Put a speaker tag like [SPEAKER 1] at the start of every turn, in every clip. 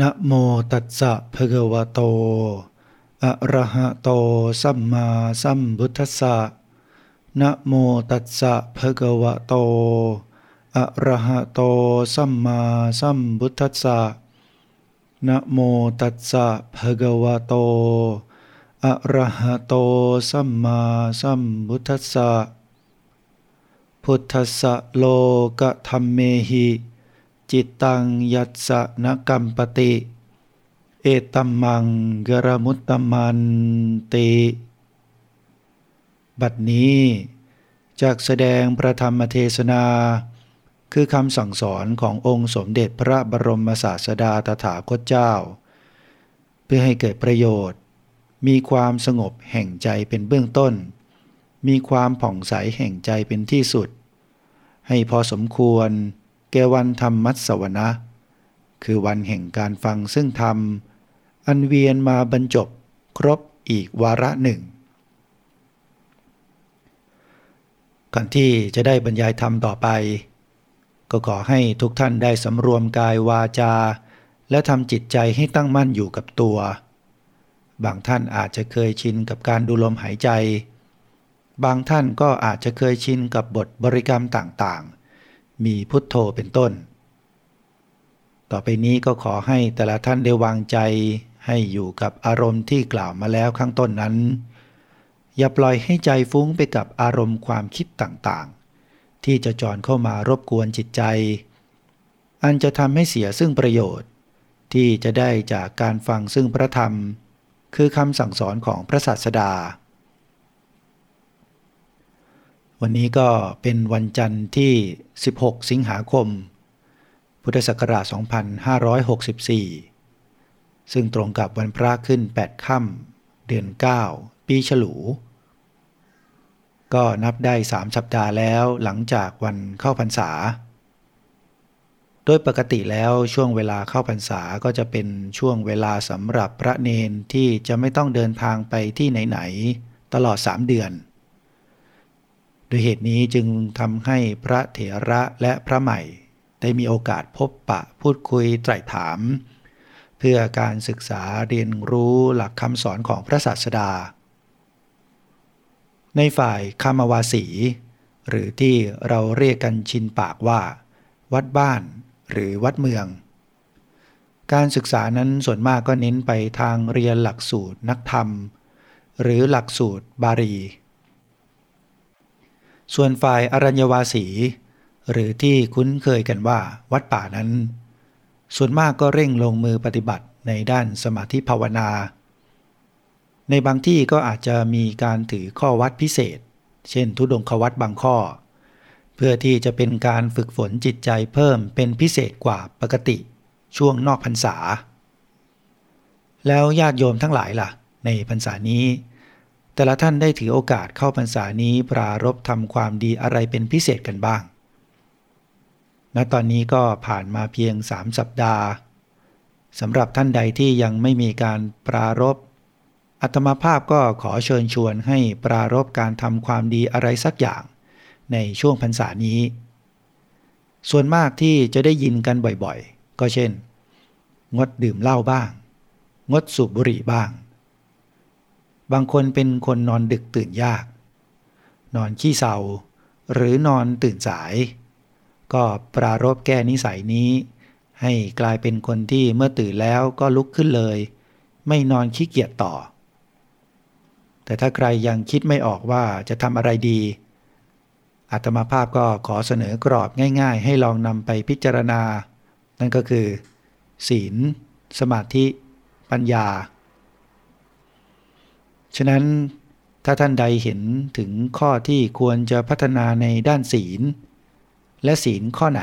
[SPEAKER 1] นะโมตัสสะภะคะวะโต อะระหะโต สัมมาสัมพุทธัสสะนะโมตัสสะภะคะวะโต อะระหะโต สัมมาสัมพุทธัสสะนะโมตัสสะภะคะวะโต อะระหะโต สัมมาสัมพุทธัสสะพุทธัสสะโลกธรรมเมหิ จิตตังยัสสะนกัมปติ เอตัมมังกรมุตตมันติ บัดนี้จากแสดงพระธรรมเทศนา คือคำสั่งสอนขององค์สมเด็จพระบรมศาสดาตถาคตเจ้า เพื่อให้เกิดประโยชน์ มีความสงบแห่งใจเป็นเบื้องต้น มีความผ่องใสแห่งใจเป็นที่สุด ให้พอสมควร แกวันธรรมมัสวนะ คือวันแห่งการฟังซึ่งธรรม อันเวียนมาบรรจบครบอีกวาระหนึ่งก่อนที่จะได้บรรยายธรรมต่อไป ก็ขอให้ทุกท่านได้สำรวมกายวาจา และทำจิตใจให้ตั้งมั่นอยู่กับตัว บางท่านอาจจะเคยชินกับการดูลมหายใจ บางท่านก็อาจจะเคยชินกับบทบริกรรมต่างๆ มีพุทโธเป็นต้น ต่อไปนี้ก็ขอให้แต่ละท่านได้วางใจให้อยู่กับอารมณ์ที่กล่าวมาแล้วข้างต้นนั้น อย่าปล่อยให้ใจฟุ้งไปกับอารมณ์ความคิดต่างๆ ที่จะจอนเข้ามารบกวนจิตใจ อันจะทำให้เสียซึ่งประโยชน์ ที่จะได้จากการฟังซึ่งพระธรรม คือคำสั่งสอนของพระศาสดา วันนี้ก็เป็นวันจันทร์ที่ 16 สิงหาคม พุทธศักราช 2564 ซึ่งตรงกับวันพระขึ้น 8 ค่ำเดือน 9 ปีฉลู ก็นับได้ 3 สัปดาห์แล้วหลังจากวันเข้าพรรษา โดยปกติแล้วช่วงเวลาเข้าพรรษาก็จะเป็นช่วงเวลาสำหรับพระเนนที่จะไม่ต้องเดินทางไปที่ไหน ๆ ตลอด 3 เดือน ดยเหตุนี้จึงทำให้พระเถระและพระใหม่ ได้มีโอกาสพบปะพูดคุยไตรถาม เพื่อการศึกษาเรียนรู้หลักคำสอนของพระศาสดา ในฝ่ายคามวาสี หรือที่เราเรียกกันชินปากว่า วัดบ้านหรือวัดเมือง การศึกษานั้นส่วนมากก็เน้นไปทางเรียนหลักสูตรนักธรรม หรือหลักสูตรบาลี ส่วนฝ่ายอรัญญวาสี หรือที่คุ้นเคยกันว่าวัดป่านั้น ส่วนมากก็เร่งลงมือปฏิบัติในด้านสมาธิภาวนา ในบางที่ก็อาจจะมีการถือข้อวัดพิเศษ เช่น ทุดงควัดบางข้อ เพื่อที่จะเป็นการฝึกฝนจิตใจเพิ่มเป็นพิเศษกว่าปกติช่วงนอกพรรษา แล้วญาติโยมทั้งหลายล่ะ ในพรรษานี้ แต่ละท่านได้ถือโอกาสเข้าพรรษานี้ปรารบทำความดีอะไรเป็นพิเศษกันบ้าง ณ ตอนนี้ก็ผ่านมาเพียงสามสัปดาห์สำหรับท่านใดที่ยังไม่มีการปรารบอัตมาภาพก็ขอเชิญชวนให้ปรารบการทำความดีอะไรสักอย่าง ในช่วงพรรษานี้ ส่วนมากที่จะได้ยินกันบ่อยๆ ก็เช่น งดดื่มเหล้าบ้าง งดสูบบุหรี่บ้าง บางคนเป็นคนนอนดึกตื่นยาก นอนขี้เศร้าหรือนอนตื่นสาย ก็ปรารบแก้นิสัยนี้ ให้กลายเป็นคนที่เมื่อตื่นแล้วก็ลุกขึ้นเลย ไม่นอนขี้เกียจต่อ แต่ถ้าใครยังคิดไม่ออกว่าจะทำอะไรดีอาตมาภาพก็ขอเสนอกรอบง่าย ๆ ให้ลองนำไปพิจารณา นั่นก็คือ ศีล สมาธิ ปัญญา ฉะนั้นถ้าท่านใดเห็นถึงข้อที่ควรจะพัฒนาในด้านศีล และศีลข้อไหน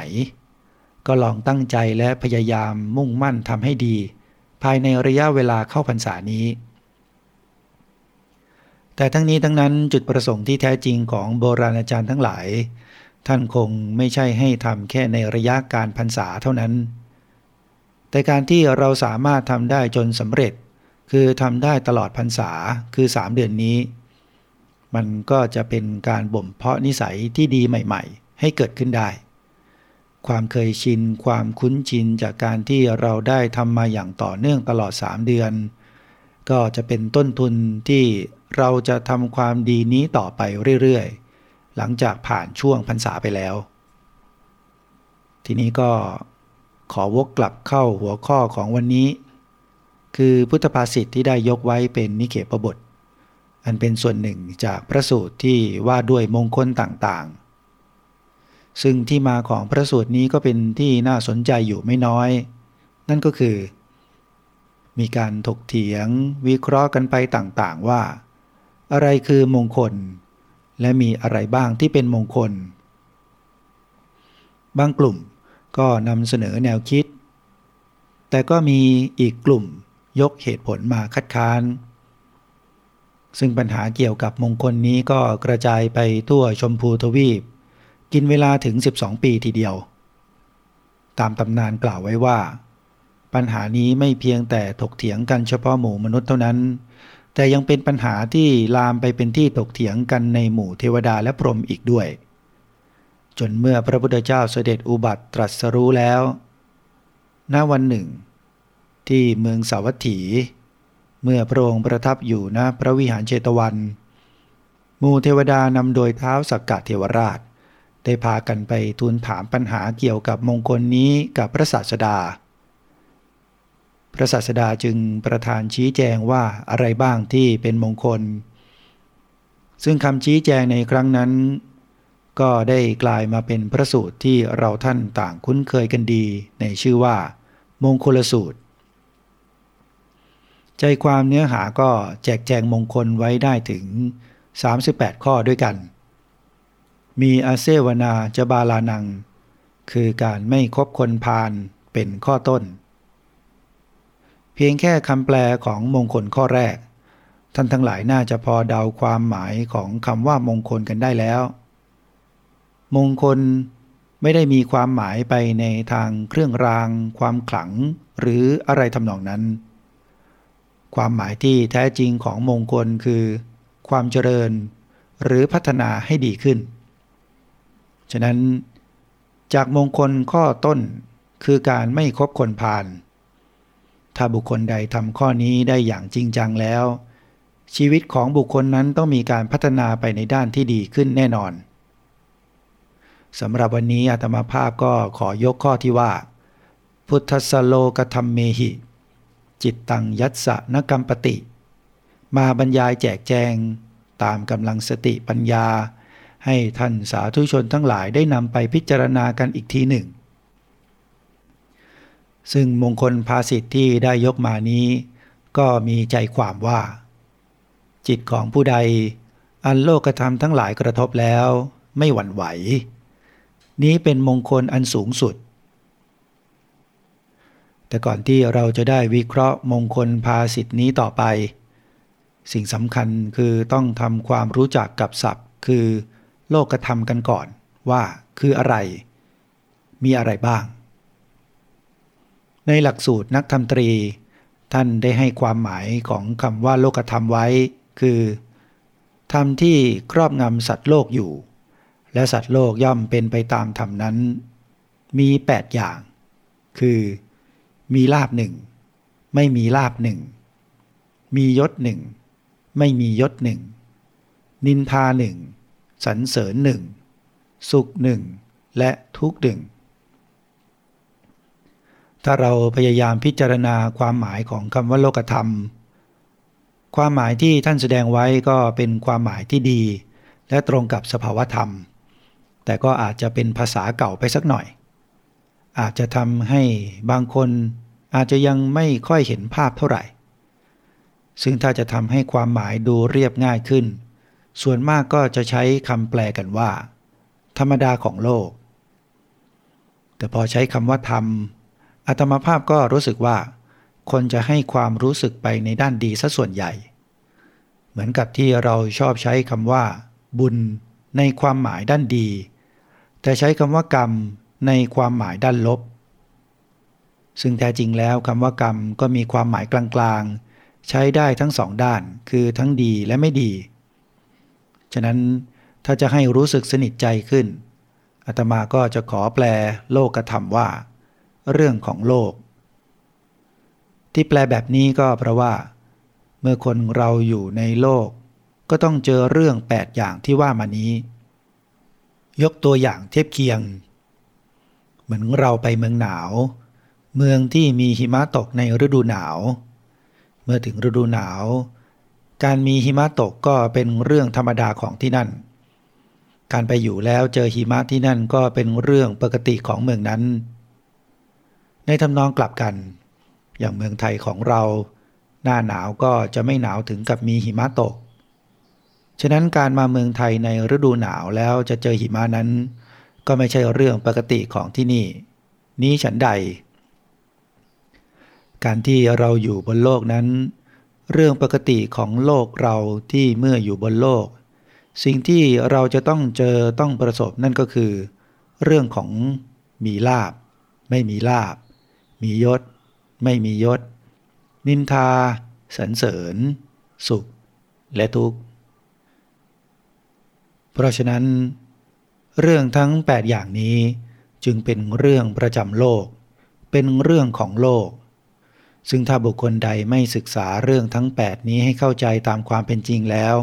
[SPEAKER 1] ก็ลองตั้งใจและพยายามมุ่งมั่นทำให้ดี ภายในระยะเวลาเข้าพรรษานี้ แต่ทั้งนี้ทั้งนั้นจุดประสงค์ที่แท้จริงของโบราณอาจารย์ทั้งหลาย ท่านคงไม่ใช่ให้ทำแค่ในระยะการพรรษาเท่านั้น แต่การที่เราสามารถทำได้จนสำเร็จ คือทำได้ตลอดพรรษาคือ 3 เดือนนี้ มันก็จะเป็นการบ่มเพาะนิสัยที่ดีใหม่ ๆ ให้เกิดขึ้นได้ ความเคยชิน ความคุ้นชินจากการที่เราได้ทำมาอย่างต่อเนื่องตลอด 3 เดือน ก็จะเป็นต้นทุนที่เราจะทำความดีนี้ต่อไปเรื่อยๆ หลังจากผ่านช่วงพรรษาไปแล้ว ทีนี้ก็ขอวกกลับเข้าหัวข้อของวันนี้ คือพุทธภาษิตที่ได้ยกไว้เป็นนิเขปบท อันเป็นส่วนหนึ่งจากพระสูตรที่ว่าด้วยมงคลต่างๆ ซึ่งที่มาของพระสูตรนี้ก็เป็นที่น่าสนใจอยู่ไม่น้อย นั่นก็คือ มีการถกเถียงวิเคราะห์กันไปต่างๆว่า อะไรคือมงคล และมีอะไรบ้างที่เป็นมงคล บางกลุ่มก็นำเสนอแนวคิด แต่ก็มีอีกกลุ่ม ยกเหตุผลมาคัดค้าน ซึ่งปัญหาเกี่ยวกับมงคลนี้ก็กระจายไปทั่วชมพูทวีป กินเวลาถึง 12 ปีทีเดียว ตามตำนานกล่าวไว้ว่า ปัญหานี้ไม่เพียงแต่ถกเถียงกันเฉพาะหมู่มนุษย์เท่านั้น แต่ยังเป็นปัญหาที่ลามไปเป็นที่ถกเถียงกันในหมู่เทวดาและพรหมอีกด้วย จนเมื่อพระพุทธเจ้าเสด็จอุบัติตรัสรู้แล้วณวันหนึ่ง ที่เมืองสาวัตถี เมื่อพระองค์ประทับอยู่ณพระวิหารเจตวันมูเทวดานำโดยเท้าสักกะเทวราช ได้พากันไปทูลถามปัญหาเกี่ยวกับมงคลนี้กับพระศาสดา พระศาสดาจึงประทานชี้แจงว่าอะไรบ้างที่เป็นมงคล ซึ่งคำชี้แจงในครั้งนั้น ก็ได้กลายมาเป็นพระสูตรที่เราท่านต่างคุ้นเคยกันดีในชื่อว่า มงคลสูตร ใจความเนื้อหาก็แจกแจงมงคลไว้ได้ถึง 38 ข้อด้วยกัน มีอาเซวนาจบาลานัง คือการไม่คบคนพาลเป็นข้อต้น เพียงแค่คำแปลของมงคลข้อแรก ท่านทั้งหลายน่าจะพอเดาความหมายของคำว่ามงคลกันได้แล้ว มงคลไม่ได้มีความหมายไปในทางเครื่องราง ความขลัง หรืออะไรทำนองนั้น ความหมายที่แท้จริงของมงคลคือ ความเจริญ หรือพัฒนาให้ดีขึ้น ฉะนั้น จากมงคลข้อต้นคือการไม่คบคนพาลถ้าบุคคลใดทำข้อนี้ได้อย่างจริงจังแล้ว ชีวิตของบุคคลนั้นต้องมีการพัฒนาไปในด้านที่ดีขึ้นแน่นอนสำหรับวันนี้อาตมาภาพก็ขอยกข้อที่ว่า พุทธสโลกธรรมเมหิ จิตตังยัตสะนกรรมปติ มาบรรยายแจกแจง ตามกำลังสติปัญญา ให้ท่านสาธุชนทั้งหลายได้นำไปพิจารณากันอีกทีหนึ่ง ซึ่งมงคลภาสิทธิ์ที่ได้ยกมานี้ ก็มีใจความว่า จิตของผู้ใด อันโลกธรรมทั้งหลายกระทบแล้ว ไม่หวั่นไหว นี้เป็นมงคลอันสูงสุด แต่ก่อนที่เราจะได้วิเคราะห์มงคลภาสิทธินี้ต่อไป สิ่งสำคัญคือต้องทำความรู้จักกับศัพท์ คือ โลกธรรมกันก่อนว่าคืออะไร มีอะไรบ้าง ในหลักสูตรนักธรรมตรี ท่านได้ให้ความหมายของคำว่าโลกธรรมไว้ คือธรรมที่ครอบงำสัตว์โลกอยู่ และสัตว์โลกย่อมเป็นไปตามธรรมนั้น มี 8 อย่าง คือ มีลาบหนึ่ง ไม่มีลาบหนึ่ง มียศหนึ่ง ไม่มียศหนึ่ง นินทาหนึ่งสรรเสริญหนึ่ง สุขหนึ่ง และทุกข์หนึ่ง ถ้าเราพยายามพิจารณาความหมายของคำว่าโลกธรรม ความหมายที่ท่านแสดงไว้ก็เป็นความหมายที่ดี และตรงกับสภาวธรรม แต่ก็อาจจะเป็นภาษาเก่าไปสักหน่อย อาจจะทำให้บางคนอาจจะยังไม่ค่อยเห็นภาพเท่าไหร่ ซึ่งถ้าจะทำให้ความหมายดูเรียบง่ายขึ้น ส่วนมากก็จะใช้คำแปลกันว่า ธรรมดาของโลก แต่พอใช้คำว่าธรรมอัตมาภาพก็รู้สึกว่า คนจะให้ความรู้สึกไปในด้านดีซะส่วนใหญ่ เหมือนกับที่เราชอบใช้คำว่า บุญในความหมายด้านดี แต่ใช้คำว่ากรรม ในความหมายด้านลบ ซึ่งแท้จริงแล้วคำว่ากรรมก็มีความหมายกลางๆ ใช้ได้ทั้งสองด้านคือทั้งดีและไม่ดี ฉะนั้นถ้าจะให้รู้สึกสนิทใจขึ้นออาตมาก็จะขอแปลโลกธรรมว่า เรื่องของโลก ที่แปลแบบนี้ก็เพราะว่า เมื่อคนเราอยู่ในโลก ก็ต้องเจอเรื่องแปดอย่างที่ว่ามานี้ ยกตัวอย่างเทียบเคียง เหมือนเราไปเมืองหนาว เมืองที่มีหิมะตกในฤดูหนาว เมื่อถึงฤดูหนาว การมีหิมะตกก็เป็นเรื่องธรรมดาของที่นั่น การไปอยู่แล้วเจอหิมะที่นั่นก็เป็นเรื่องปกติของเมืองนั้น ในทำนองกลับกัน อย่างเมืองไทยของเรา หน้าหนาวก็จะไม่หนาวถึงกับมีหิมะตก ฉะนั้นการมาเมืองไทยในฤดูหนาวแล้วจะเจอหิมะนั้น ก็ไม่ใช่เรื่องปกติของที่นี่ นี้ฉันใด การที่เราอยู่บนโลกนั้น เรื่องปกติของโลกเราที่เมื่ออยู่บนโลก สิ่งที่เราจะต้องเจอต้องประสบนั่นก็คือ เรื่องของมีลาบ ไม่มีลาบ มียศ ไม่มียศ นินทาสรรเสริญ สุข และทุกข์ เพราะฉะนั้น เรื่องทั้ง 8 อย่างนี้จึงเป็นเรื่องประจำโลก เป็นเรื่องของโลก ซึ่งถ้าบุคคลใดไม่ศึกษาเรื่องทั้ง 8 นี้ให้เข้าใจตามความเป็นจริงแล้ว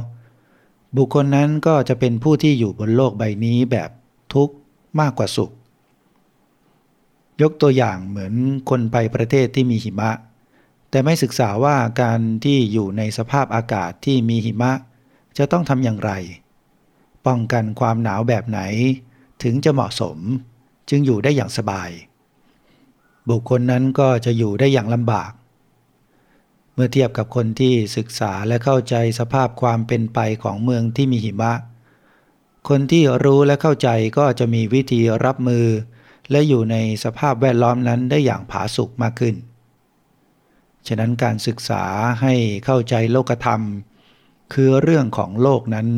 [SPEAKER 1] บุคคลนั้นก็จะเป็นผู้ที่อยู่บนโลกใบนี้แบบทุกข์มากกว่าสุข ยกตัวอย่างเหมือนคนไปประเทศที่มีหิมะ แต่ไม่ศึกษาว่าการที่อยู่ในสภาพอากาศที่มีหิมะ จะต้องทำอย่างไร ป้องกันความหนาวแบบไหน ถึงจะเหมาะสม จึงอยู่ได้อย่างสบาย บุคคลนั้นก็จะอยู่ได้อย่างลำบาก เมื่อเทียบกับคนที่ศึกษาและเข้าใจสภาพความเป็นไปของเมืองที่มีหิมะ คนที่รู้และเข้าใจก็จะมีวิธีรับมือ และอยู่ในสภาพแวดล้อมนั้นได้อย่างผาสุกมากขึ้น ฉะนั้นการศึกษาให้เข้าใจโลกธรรม คือเรื่องของโลกนั้น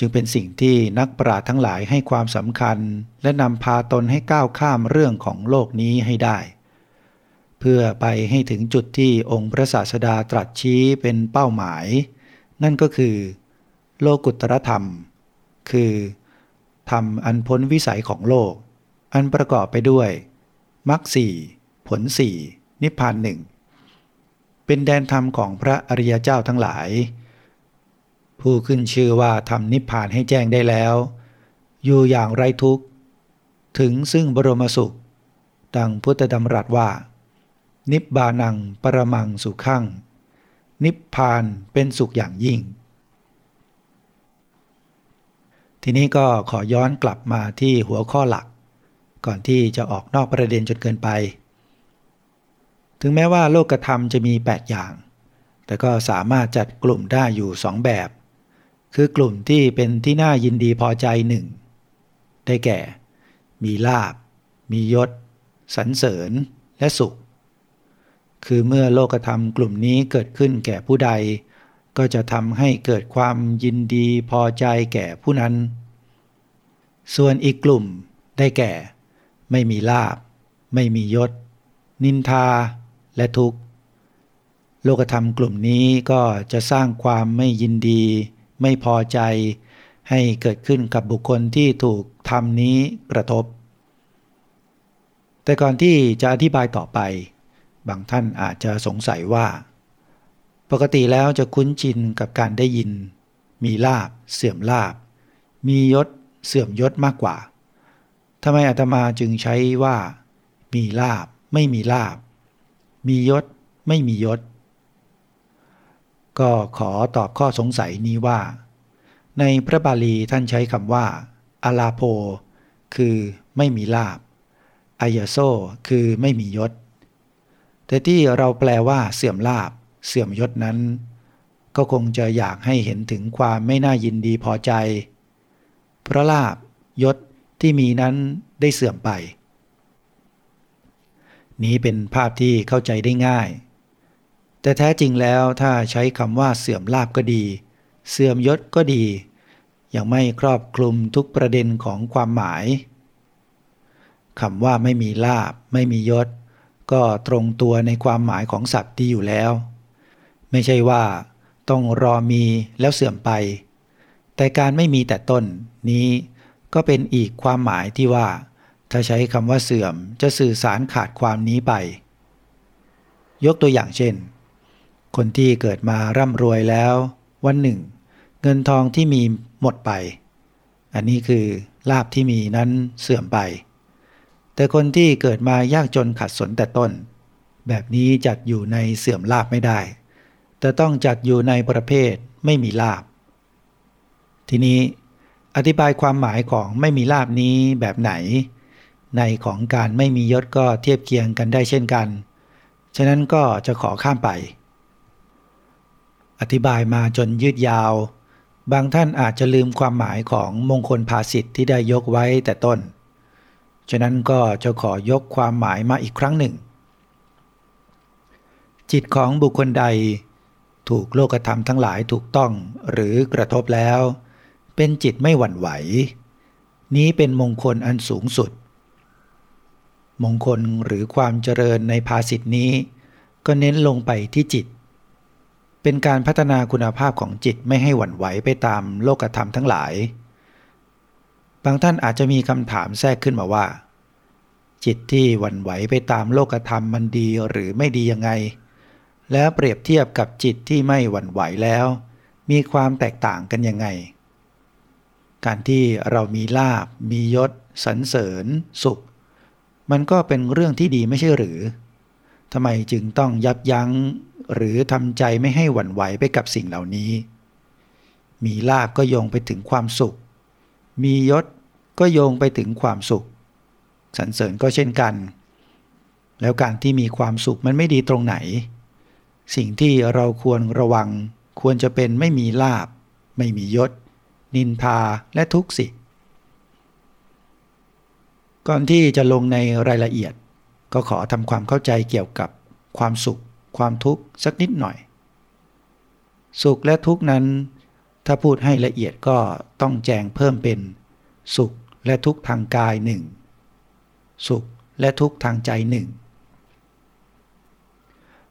[SPEAKER 1] จึงเป็นสิ่งที่นักปราชญ์ทั้งหลายให้ความสำคัญ และนำพาตนให้ก้าวข้ามเรื่องของโลกนี้ให้ได้ เพื่อไปให้ถึงจุดที่องค์พระศาสดาตรัสชี้เป็นเป้าหมาย นั่นก็คือ โลกุตรธรรม คือธรรมอันพ้นวิสัยของโลก อันประกอบไปด้วยมรรคสี่ผลสี่นิพพานหนึ่งเป็นแดนธรรมของพระอริยเจ้าทั้งหลาย ผู้ขึ้นชื่อว่าทำนิพพานให้แจ้งได้แล้ว อยู่อย่างไรทุกข์ ถึงซึ่งบรมสุข ดังพุทธดำรัสว่า นิบบานังปรมังสุขังนิพพานเป็นสุขอย่างยิ่ง ทีนี้ก็ขอย้อนกลับมาที่หัวข้อหลัก ก่อนที่จะออกนอกประเด็นจนเกินไป ถึงแม้ว่าโลกธรรมจะมี 8 อย่าง แต่ก็สามารถจัดกลุ่มได้อยู่สองแบบ คือกลุ่มที่เป็นที่น่ายินดีพอใจหนึ่งได้แก่ มีลาบ มียศสรรเสริญและสุข คือเมื่อโลกธรรมกลุ่มนี้เกิดขึ้นแก่ผู้ใด ก็จะทำให้เกิดความยินดีพอใจแก่ผู้นั้น ส่วนอีกกลุ่มได้แก่ ไม่มีลาบ ไม่มียศ นินทาและทุกข์ โลกธรรมกลุ่มนี้ก็จะสร้างความไม่ยินดี ไม่พอใจ ให้เกิดขึ้นกับบุคคลที่ถูกธรรมนี้กระทบ แต่ก่อนที่จะอธิบายต่อไป บางท่านอาจจะสงสัยว่า ปกติแล้วจะคุ้นชินกับการได้ยิน มีลาบ เสื่อมลาบ มียศ เสื่อมยศมากกว่าทำไมอาตมาจึงใช้ว่า มีลาบ ไม่มีลาบ มียศ ไม่มียศ ก็ขอตอบข้อสงสัยนี้ว่า ในพระบาลีท่านใช้คำว่าอาลาโพ คือไม่มีลาบอายโซคือไม่มียศ แต่ที่เราแปลว่าเสื่อมลาบ เสื่อมยศนั้น ก็คงจะอยากให้เห็นถึงความไม่น่ายินดีพอใจ เพราะลาบยศที่มีนั้นได้เสื่อมไป นี้เป็นภาพที่เข้าใจได้ง่าย แต่แท้จริงแล้วถ้าใช้คำว่าเสื่อมลาบก็ดี เสื่อมยศก็ดี ยังไม่ครอบคลุมทุกประเด็นของความหมายคำว่าไม่มีลาบ ไม่มียศ ก็ตรงตัวในความหมายของศัพท์ที่อยู่แล้ว ไม่ใช่ว่า ต้องรอมีแล้วเสื่อมไป แต่การไม่มีแต่ต้นนี้ก็เป็นอีกความหมายที่ว่า ถ้าใช้คำว่าเสื่อมจะสื่อสารขาดความนี้ไป ยกตัวอย่างเช่น คนที่เกิดมาร่ำรวยแล้ว วันหนึ่ง เงินทองที่มีหมดไป อันนี้คือลาบที่มีนั้นเสื่อมไป แต่คนที่เกิดมายากจนขัดสนแต่ต้น แบบนี้จัดอยู่ในเสื่อมลาบไม่ได้ แต่ต้องจัดอยู่ในประเภทไม่มีลาบ ทีนี้อธิบายความหมายของไม่มีลาบนี้แบบไหน ในของการไม่มียศก็เทียบเคียงกันได้เช่นกัน ฉะนั้นก็จะขอข้ามไป อธิบายมาจนยืดยาว บางท่านอาจจะลืมความหมายของมงคลภาสิทธิ์ที่ได้ยกไว้แต่ต้น ฉะนั้นก็จะขอยกความหมายมาอีกครั้งหนึ่ง จิตของบุคคลใด ถูกโลกธรรมทั้งหลายถูกต้องหรือกระทบแล้ว เป็นจิตไม่หวั่นไหว นี้เป็นมงคลอันสูงสุด มงคลหรือความเจริญในภาสิทธินี้ ก็เน้นลงไปที่จิต เป็นการพัฒนาคุณภาพของจิตไม่ให้หวั่นไหวไปตามโลกธรรมทั้งหลาย บางท่านอาจจะมีคำถามแทรกขึ้นมาว่า จิตที่หวั่นไหวไปตามโลกธรรมมันดีหรือไม่ดียังไง แล้วเปรียบเทียบกับจิตที่ไม่หวั่นไหวแล้ว มีความแตกต่างกันยังไง การที่เรามีลาบ มียศสรรเสริญ สุข มันก็เป็นเรื่องที่ดีไม่ใช่หรือทำไมจึงต้องยับยั้ง หรือทำใจไม่ให้หวั่นไหวไปกับสิ่งเหล่านี้ มีลาบก็โยงไปถึงความสุข มียศก็โยงไปถึงความสุขสรรเสริญก็เช่นกัน แล้วการที่มีความสุขมันไม่ดีตรงไหน สิ่งที่เราควรระวังควรจะเป็นไม่มีลาบ ไม่มียศ นินทาและทุกข์สิ ก่อนที่จะลงในรายละเอียด ก็ขอทำความเข้าใจเกี่ยวกับความสุข ความทุกข์สักนิดหน่อย สุขและทุกข์นั้น ถ้าพูดให้ละเอียดก็ต้องแจงเพิ่มเป็น สุขและทุกข์ทางกายหนึ่งสุขและทุกข์ทางใจหนึ่ง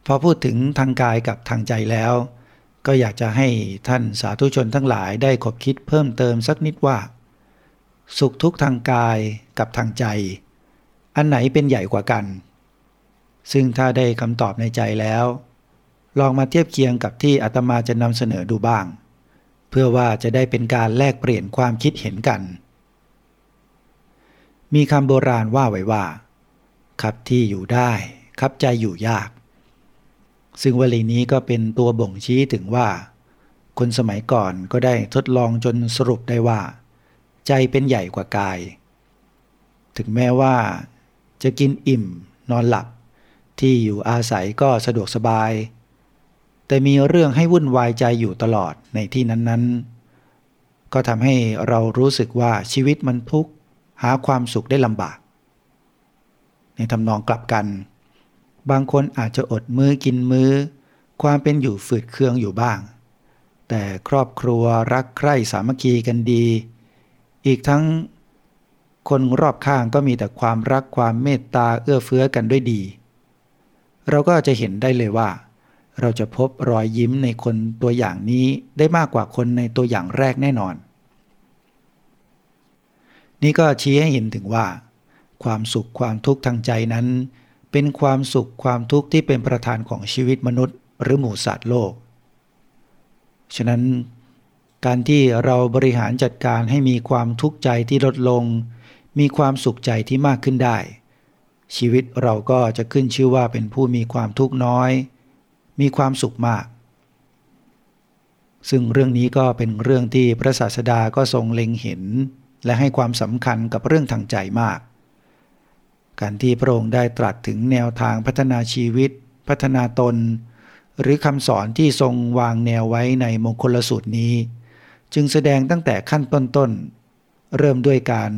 [SPEAKER 1] พอพูดถึงทางกายกับทางใจแล้ว ก็อยากจะให้ท่านสาธุชนทั้งหลายได้ขบคิดเพิ่มเติมสักนิดว่า สุขทุกข์ทางกายกับทางใจ อันไหนเป็นใหญ่กว่ากัน ซึ่งถ้าได้คำตอบในใจแล้ว ลองมาเทียบเคียงกับที่อาตมาจะนำเสนอดูบ้าง เพื่อว่าจะได้เป็นการแลกเปลี่ยนความคิดเห็นกัน มีคำโบราณว่าไว้ว่าขับที่อยู่ได้ขับใจอยู่ยาก ซึ่งวลีนี้ก็เป็นตัวบ่งชี้ถึงว่า คนสมัยก่อนก็ได้ทดลองจนสรุปได้ว่า ใจเป็นใหญ่กว่ากาย ถึงแม้ว่า จะกินอิ่มนอนหลับ ที่อยู่อาศัยก็สะดวกสบาย แต่มีเรื่องให้วุ่นวายใจอยู่ตลอดในที่นั้นๆ ก็ทำให้เรารู้สึกว่าชีวิตมันทุกข์หาความสุขได้ลำบาก ในทำนองกลับกัน บางคนอาจจะอดมือกินมือความเป็นอยู่ฝืดเคืองอยู่บ้าง แต่ครอบครัวรักใคร่สามัคคีกันดี อีกทั้งคนรอบข้างก็มีแต่ความรักความเมตตาเอื้อเฟื้อกันด้วยดี เราก็จะเห็นได้เลยว่า เราจะพบรอยยิ้มในคนตัวอย่างนี้ได้มากกว่าคนในตัวอย่างแรกแน่นอน นี่ก็ชี้ให้เห็นถึงว่า ความสุขความทุกข์ทางใจนั้น เป็นความสุขความทุกข์ที่เป็นประธานของชีวิตมนุษย์ หรือหมู่สัตว์โลก ฉะนั้นการที่เราบริหารจัดการให้มีความทุกข์ใจที่ลดลง มีความสุขใจที่มากขึ้นได้ ชีวิตเราก็จะขึ้นชื่อว่าเป็นผู้มีความทุกข์น้อย มีความสุขมาก ซึ่งเรื่องนี้ก็เป็นเรื่องที่พระศาสดาก็ทรงเล็งเห็น และให้ความสำคัญกับเรื่องทางใจมาก การที่พระองค์ได้ตรัสถึงแนวทางพัฒนาชีวิต พัฒนาตน หรือคำสอนที่ทรงวางแนวไว้ในมงคลสูตรนี้ จึงแสดงตั้งแต่ขั้นต้นๆเริ่มด้วยการ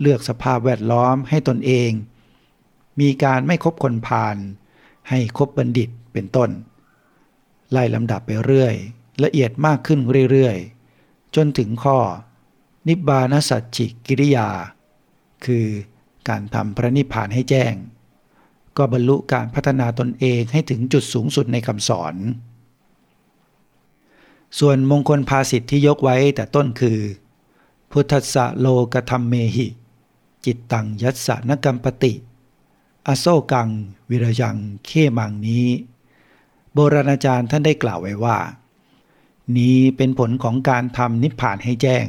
[SPEAKER 1] เลือกสภาพแวดล้อมให้ตนเอง มีการไม่คบคนพาลให้คบบัณฑิตเป็นต้น ไล่ลำดับไปเรื่อย ละเอียดมากขึ้นเรื่อยๆ จนถึงข้อ นิบานสัจจิกิริยา คือการทำพระนิพพานให้แจ้ง ก็บรรลุการพัฒนาตนเองให้ถึงจุดสูงสุดในคำสอน ส่วนมงคลภาสิทธิ์ที่ยกไว้แต่ต้นคือ พุทธะโลกธรรมเมหิ จิตตังยัสสนกัมปติ อโศกัง วิรยังเขมังนี้ โบราณอาจารย์ท่านได้กล่าวไว้ว่า นี้เป็นผลของการทำนิพพานให้แจ้ง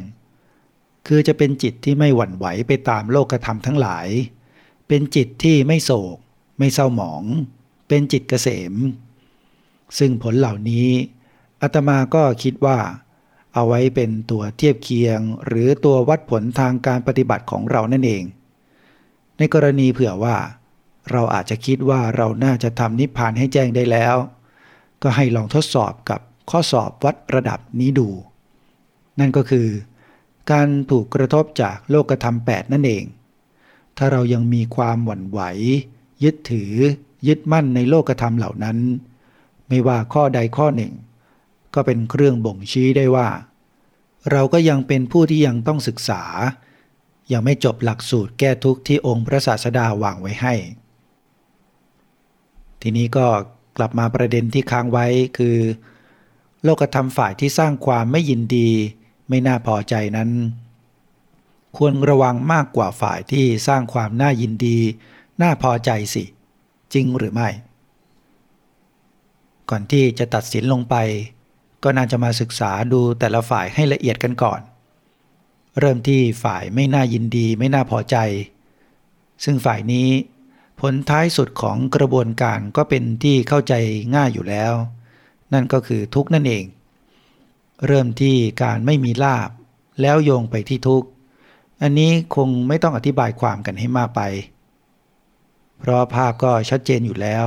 [SPEAKER 1] คือจะเป็นจิตที่ไม่หวั่นไหวไปตามโลกธรรมทั้งหลาย เป็นจิตที่ไม่โศก ไม่เศร้าหมอง เป็นจิตเกษม ซึ่งผลเหล่านี้อาตมาก็คิดว่า เอาไว้เป็นตัวเทียบเคียง หรือตัววัดผลทางการปฏิบัติของเรานั่นเอง ในกรณีเผื่อว่า เราอาจจะคิดว่าเราน่าจะทำนิพพานให้แจ้งได้แล้ว ก็ให้ลองทดสอบกับข้อสอบวัดระดับนี้ดู นั่นก็คือ การถูกกระทบจากโลกธรรมแปดนั่นเอง ถ้าเรายังมีความหวั่นไหว ยึดถือ ยึดมั่นในโลกธรรมเหล่านั้น ไม่ว่าข้อใดข้อหนึ่ง ก็เป็นเครื่องบ่งชี้ได้ว่า เราก็ยังเป็นผู้ที่ยังต้องศึกษา ยังไม่จบหลักสูตรแก้ทุกข์ที่องค์พระศาสดาวางไว้ให้ ทีนี้ก็กลับมาประเด็นที่ค้างไว้คือ โลกธรรมฝ่ายที่สร้างความไม่ยินดี ไม่น่าพอใจนั้น ควรระวังมากกว่าฝ่ายที่สร้างความน่ายินดี น่าพอใจสิ จริงหรือไม่ ก่อนที่จะตัดสินลงไป ก็น่าจะมาศึกษาดูแต่ละฝ่ายให้ละเอียดกันก่อน เริ่มที่ฝ่ายไม่น่ายินดีไม่น่าพอใจ ซึ่งฝ่ายนี้ ผลท้ายสุดของกระบวนการก็เป็นที่เข้าใจง่ายอยู่แล้ว นั่นก็คือทุกนั่นเอง เริ่มที่การไม่มีลาบ แล้วโยงไปที่ทุกอันนี้คงไม่ต้องอธิบายความกันให้มากไป เพราะภาพก็ชัดเจนอยู่แล้ว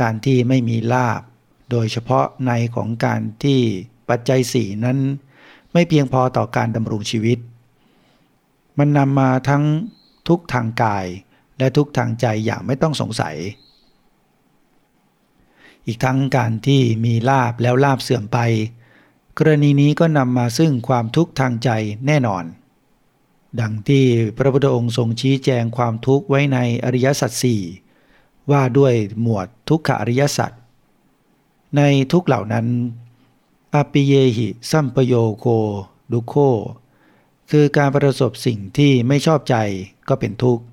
[SPEAKER 1] การที่ไม่มีลาบ โดยเฉพาะในของการที่ปัจจัยสี่นั้น ไม่เพียงพอต่อการดำรงชีวิต มันนำมาทั้งทุกทางกาย และทุกทางใจอย่างไม่ต้องสงสัย อีกทั้งการที่มีลาบแล้วลาบเสื่อมไป กรณีนี้ก็นำมาซึ่งความทุกข์ทางใจแน่นอน ดังที่พระพุทธองค์ทรงชี้แจงความทุกข์ไว้ในอริยสัจสี่ว่าด้วยหมวดทุกขอริยสัจในทุกเหล่านั้นอปิเยหิสัมปโยโคดุโค คือการประสบสิ่งที่ไม่ชอบใจก็เป็นทุกข์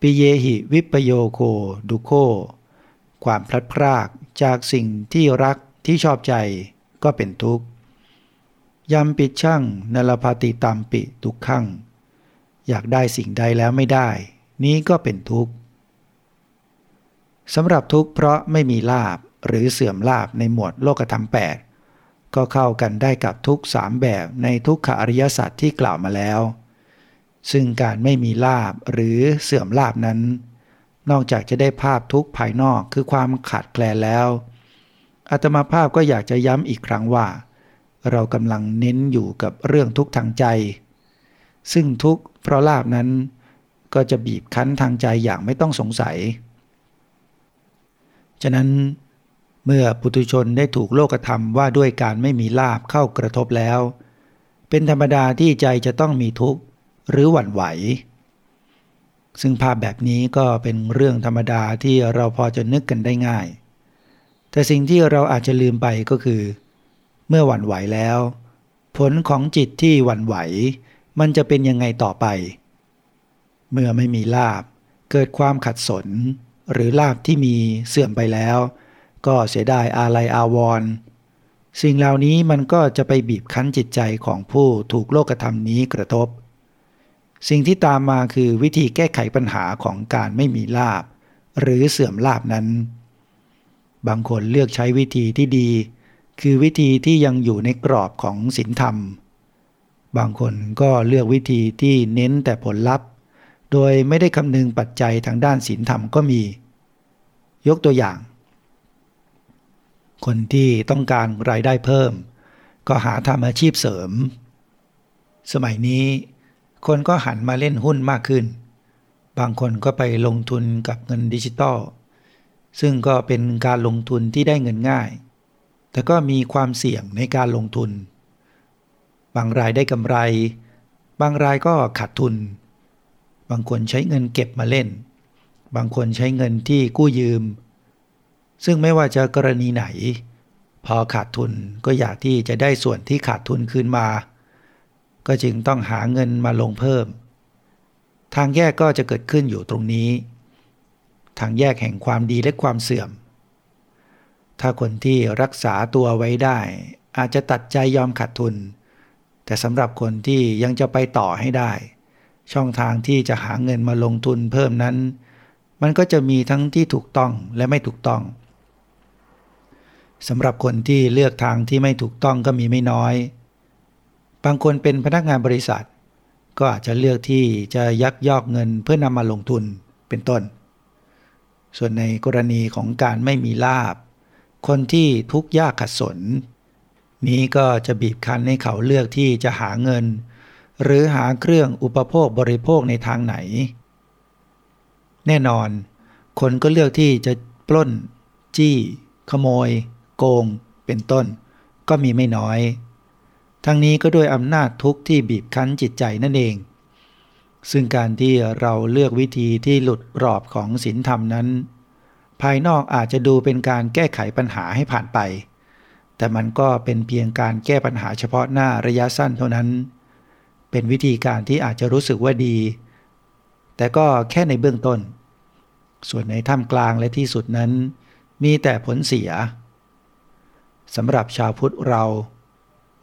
[SPEAKER 1] ปิเยหิวิปโยโคดุโค ความพลัดพรากจากสิ่งที่รักที่ชอบใจก็เป็นทุกข์ยำปิดช่างนลภาติตามปิทุกขังอยากได้สิ่งใดแล้วไม่ได้ นี้ก็เป็นทุกข์สำหรับทุกข์เพราะไม่มีลาบหรือเสื่อมลาบในหมวดโลกธรรม8ก็เข้ากันได้กับทุกสามแบบในทุกขอริยสัจที่กล่าวมาแล้ว ซึ่งการไม่มีลาบหรือเสื่อมลาบนั้น นอกจากจะได้ภาพทุกภายนอกคือความขาดแคลนแล้วอาตมาภาพก็อยากจะย้ำอีกครั้งว่า เรากำลังเน้นอยู่กับเรื่องทุกทางใจ ซึ่งทุกเพราะลาบนั้น ก็จะบีบคั้นทางใจอย่างไม่ต้องสงสัย ฉะนั้นเมื่อปุถุชนได้ถูกโลกธรรมว่าด้วยการไม่มีลาบเข้ากระทบแล้ว เป็นธรรมดาที่ใจจะต้องมีทุกข์ หรือหวั่นไหว ซึ่งภาพแบบนี้ก็เป็นเรื่องธรรมดาที่เราพอจะนึกกันได้ง่าย แต่สิ่งที่เราอาจจะลืมไปก็คือ เมื่อหวั่นไหวแล้ว ผลของจิตที่หวั่นไหว มันจะเป็นยังไงต่อไป เมื่อไม่มีลาบ เกิดความขัดสน หรือลาบที่มีเสื่อมไปแล้ว ก็เสียดายอาลัยอาวรณ์สิ่งเหล่านี้มันก็จะไปบีบคั้นจิตใจของผู้ถูกโลกธรรมนี้กระทบ สิ่งที่ตามมาคือวิธีแก้ไขปัญหาของการไม่มีลาบ หรือเสื่อมลาบนั้น บางคนเลือกใช้วิธีที่ดี คือวิธีที่ยังอยู่ในกรอบของศีลธรรม บางคนก็เลือกวิธีที่เน้นแต่ผลลัพธ์ โดยไม่ได้คำนึงปัจจัยทางด้านศีลธรรมก็มี ยกตัวอย่าง คนที่ต้องการรายได้เพิ่ม ก็หาทำอาชีพเสริม สมัยนี้ คนก็หันมาเล่นหุ้นมากขึ้น บางคนก็ไปลงทุนกับเงินดิจิตอล ซึ่งก็เป็นการลงทุนที่ได้เงินง่าย แต่ก็มีความเสี่ยงในการลงทุน บางรายได้กำไร บางรายก็ขาดทุน บางคนใช้เงินเก็บมาเล่น บางคนใช้เงินที่กู้ยืม ซึ่งไม่ว่าจะกรณีไหน พอขาดทุนก็อยากที่จะได้ส่วนที่ขาดทุนคืนมา ก็จึงต้องหาเงินมาลงเพิ่ม ทางแยกก็จะเกิดขึ้นอยู่ตรงนี้ ทางแยกแห่งความดีและความเสื่อม ถ้าคนที่รักษาตัวไว้ได้ อาจจะตัดใจยอมขาดทุน แต่สำหรับคนที่ยังจะไปต่อให้ได้ ช่องทางที่จะหาเงินมาลงทุนเพิ่มนั้น มันก็จะมีทั้งที่ถูกต้องและไม่ถูกต้องสำหรับคนที่เลือกทางที่ไม่ถูกต้องก็มีไม่น้อย บางคนเป็นพนักงานบริษัท ก็อาจจะเลือกที่จะยักยอกเงินเพื่อนำมาลงทุนเป็นต้น ส่วนในกรณีของการไม่มีลาบ คนที่ทุกข์ยากขัดสน นี้ก็จะบีบคั้นให้เขาเลือกที่จะหาเงิน หรือหาเครื่องอุปโภคบริโภคในทางไหน แน่นอน คนก็เลือกที่จะปล้น จี้ ขโมย โกง เป็นต้น ก็มีไม่น้อย ทั้งนี้ก็ด้วยอำนาจทุกข์ที่บีบคั้นจิตใจนั่นเอง ซึ่งการที่เราเลือกวิธีที่หลุดกรอบของศีลธรรมนั้น ภายนอกอาจจะดูเป็นการแก้ไขปัญหาให้ผ่านไป แต่มันก็เป็นเพียงการแก้ปัญหาเฉพาะหน้าระยะสั้นเท่านั้น เป็นวิธีการที่อาจจะรู้สึกว่าดี แต่ก็แค่ในเบื้องต้น ส่วนในท่ามกลางและที่สุดนั้น มีแต่ผลเสียสำหรับชาวพุทธเรา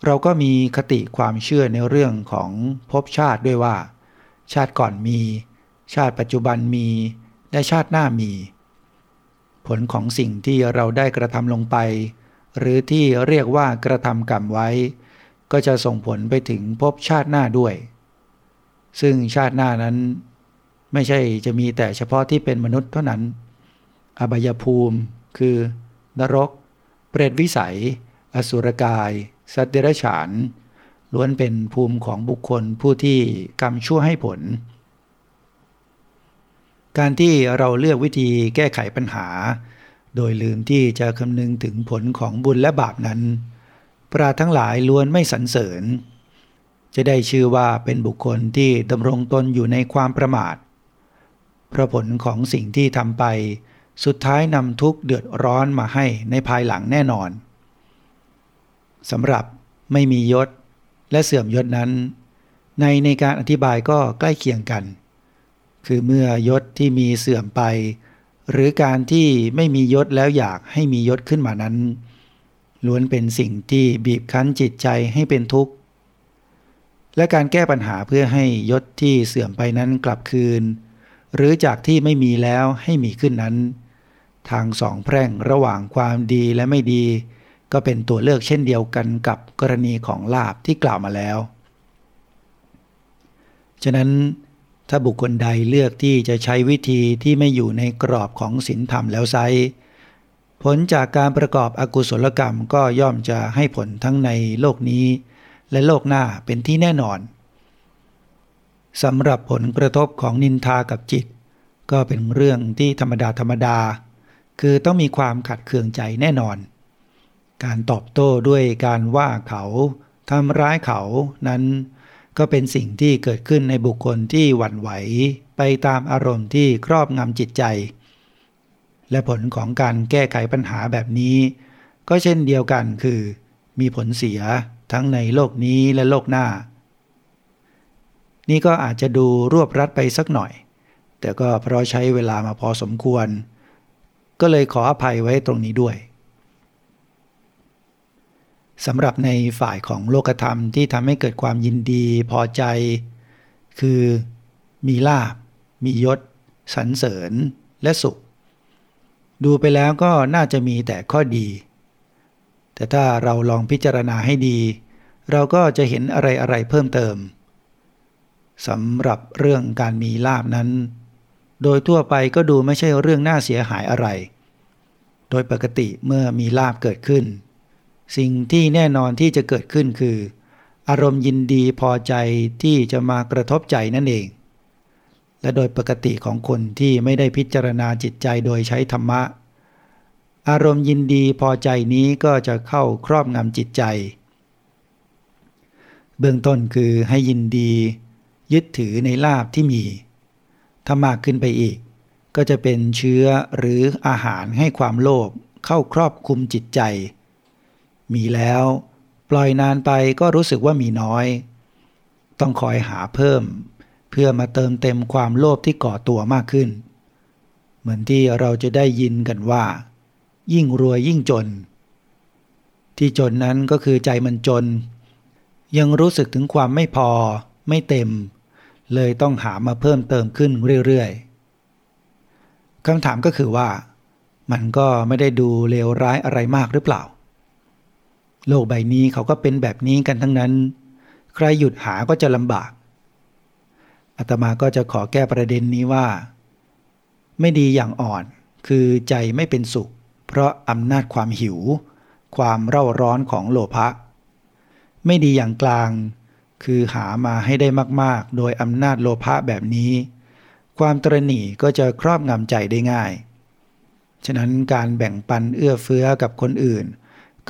[SPEAKER 1] เราก็มีคติความเชื่อในเรื่องของภพชาติด้วยว่า ชาติก่อนมี ชาติปัจจุบันมี และชาติหน้ามี ผลของสิ่งที่เราได้กระทำลงไป หรือที่เรียกว่ากระทำกรรมไว้ ก็จะส่งผลไปถึงภพชาติหน้าด้วย ซึ่งชาติหน้านั้น ไม่ใช่จะมีแต่เฉพาะที่เป็นมนุษย์เท่านั้น อบายภูมิ คือนรก เปรตวิสัย อสุรกาย สัตว์เดรัจฉานล้วนเป็นภูมิของบุคคลผู้ที่กรรมชั่วให้ผล การที่เราเลือกวิธีแก้ไขปัญหา โดยลืมที่จะคำนึงถึงผลของบุญและบาปนั้น ปราทั้งหลายล้วนไม่สรรเสริญ จะได้ชื่อว่าเป็นบุคคลที่ดำรงตนอยู่ในความประมาท เพราะผลของสิ่งที่ทำไป สุดท้ายนำทุกข์เดือดร้อนมาให้ในภายหลังแน่นอน สำหรับไม่มียศและเสื่อมยศนั้น ในในการอธิบายก็ใกล้เคียงกัน คือเมื่อยศที่มีเสื่อมไป หรือการที่ไม่มียศแล้วอยากให้มียศขึ้นมานั้น ล้วนเป็นสิ่งที่บีบคั้นจิตใจให้เป็นทุกข์ และการแก้ปัญหาเพื่อให้ยศที่เสื่อมไปนั้นกลับคืน หรือจากที่ไม่มีแล้วให้มีขึ้นนั้น ทางสองแพร่งระหว่างความดีและไม่ดี ก็เป็นตัวเลือกเช่นเดียวกันกับกรณีของลาบที่กล่าวมาแล้ว ฉะนั้นถ้าบุคคลใดเลือกที่จะใช้วิธีที่ไม่อยู่ในกรอบของศีลธรรมแล้วไซผลจากการประกอบอกุศลกรรมก็ย่อมจะให้ผลทั้งในโลกนี้ และโลกหน้าเป็นที่แน่นอนสำหรับผลกระทบของนินทากับจิต ก็เป็นเรื่องที่ธรรมดาธรรมดา คือต้องมีความขัดเคืองใจแน่นอน การตอบโต้ด้วยการว่าเขาทำร้ายเขานั้น ก็เป็นสิ่งที่เกิดขึ้นในบุคคลที่หวั่นไหว ไปตามอารมณ์ที่ครอบงำจิตใจ และผลของการแก้ไขปัญหาแบบนี้ ก็เช่นเดียวกันคือ มีผลเสียทั้งในโลกนี้และโลกหน้า นี่ก็อาจจะดูรวบรัดไปสักหน่อย แต่ก็เพราะใช้เวลามาพอสมควร ก็เลยขออภัยไว้ตรงนี้ด้วย สำหรับในฝ่ายของโลกธรรมที่ทำให้เกิดความยินดีพอใจ คือมีลาบ มียศสรรเสริญและสุข ดูไปแล้วก็น่าจะมีแต่ข้อดี แต่ถ้าเราลองพิจารณาให้ดี เราก็จะเห็นอะไรอะไรเพิ่มเติมสำหรับเรื่องการมีลาบนั้น โดยทั่วไปก็ดูไม่ใช่เรื่องน่าเสียหายอะไร โดยปกติเมื่อมีลาบเกิดขึ้น สิ่งที่แน่นอนที่จะเกิดขึ้นคือ อารมณ์ยินดีพอใจที่จะมากระทบใจนั่นเอง และโดยปกติของคนที่ไม่ได้พิจารณาจิตใจโดยใช้ธรรมะ อารมณ์ยินดีพอใจนี้ก็จะเข้าครอบงำจิตใจ เบื้องต้นคือให้ยินดี ยึดถือในลาบที่มีถ้ามากขึ้นไปอีก ก็จะเป็นเชื้อหรืออาหารให้ความโลภเข้าครอบคุมจิตใจ มีแล้ว ปล่อยนานไปก็รู้สึกว่ามีน้อย ต้องคอยหาเพิ่ม เพื่อมาเติมเต็มความโลภที่ก่อตัวมากขึ้น เหมือนที่เราจะได้ยินกันว่า ยิ่งรวยยิ่งจน ที่จนนั้นก็คือใจมันจน ยังรู้สึกถึงความไม่พอ ไม่เต็ม เลยต้องหามาเพิ่มเติมขึ้นเรื่อยๆคำถามก็คือว่า มันก็ไม่ได้ดูเลวร้ายอะไรมากหรือเปล่า โลกใบนี้เขาก็เป็นแบบนี้กันทั้งนั้น ใครหยุดหาก็จะลำบากอาตมาก็จะขอแก้ประเด็นนี้ว่า ไม่ดีอย่างอ่อนคือใจไม่เป็นสุข เพราะอำนาจความหิว ความเร่าร้อนของโลภะไม่ดีอย่างกลาง คือหามาให้ได้มาก ๆ โดยอำนาจโลภะแบบนี้ ความตรณีก็จะครอบงำใจได้ง่าย ฉะนั้นการแบ่งปันเอื้อเฟื้อกับคนอื่น